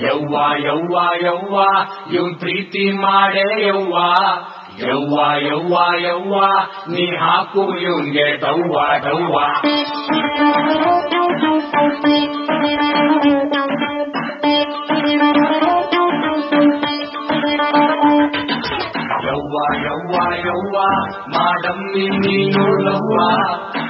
ಯವ್ವ ಇವನ್ ಪ್ರೀತಿ ಮಾಡೇ ಯವ್ವ ಯವ್ವ ಯವ್ವ ಯವ್ವ ನೀ ಹಾಕು ಇವನ್ಗೆ ಡವ್ವ ಡವ್ವ ಯವ್ವ ಯವ್ವ ಯವ್ವ ಮಾಡಮ್ಮಿ ನೀನು ಲವ್ವ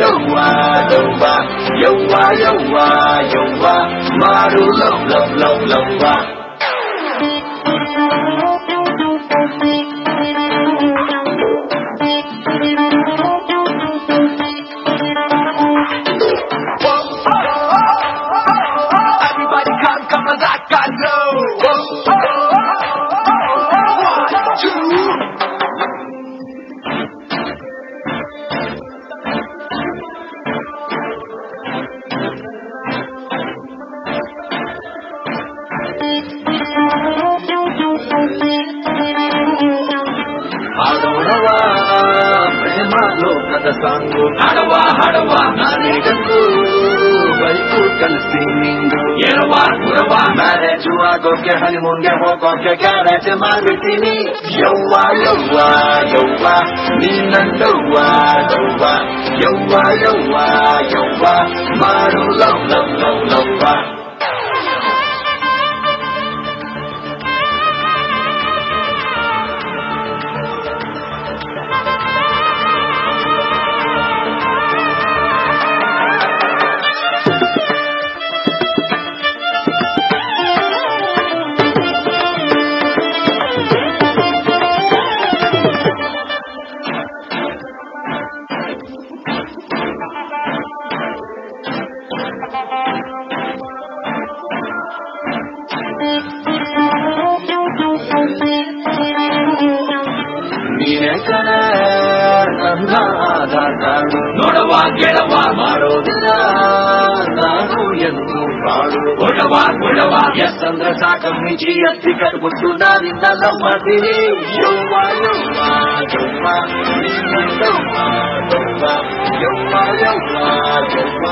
yawa yawa yawa yawa yawa maru love love love love ಹಾಡೋಣವ ಪ್ರೇಮ ಲೋಕದ ಸಾಂಗು ಹಡವ ಹಡವ ನಾನೇ ಗಂಗು ಬೈಕು ಕಲಿಸಿ ನಿಂಗು ಎರವ ಗುರವ ಮ್ಯಾರೇಜು ಆಗೋಕೆ ಹನಿಮೂನ್ಗೆ ಹೋಗೋಕೆ ಗ್ಯಾರೇಜ್ ಮಾಡ್ಬಿಡ್ತೀನಿ ಯವ್ವ ಯವ್ವ ಯವ್ವ ನೀ ನಂದವ್ವ ದವ್ವ ಯವ್ವ ಯವ್ವ ಯವ್ವ ಮಾರು ಲವ್ ಲವ್ ಲವ್ ಲವ್ವ ನೀನೇ ಕಣೆ ನನ್ನ ಆಧಾರ್ ಕಾರ್ಡು ನೋಡವ ಗೆಳವ ಮಾಡೋದಿಲ್ಲ ನಾನು ಎಂದು ಬಾಳು ಹೊಡವ ಹೊಡವ ಎಸ್ ಅಂದ್ರೆ ಸಾಕಮ್ಮಿ ಜಿ ಎತ್ತಿ ಕಟ್ಬಿಟ್ಟು ನಾನಿಂದ ಲವ್ ಮಾಡ್ತೀನಿ ಯವ್ವ ಯವ್ವ ಯವ್ವ ನಿನ್ನಂದವ್ವ ದವ್ವ ಯವ್ವ ಯವ್ವ ಯವ್ವ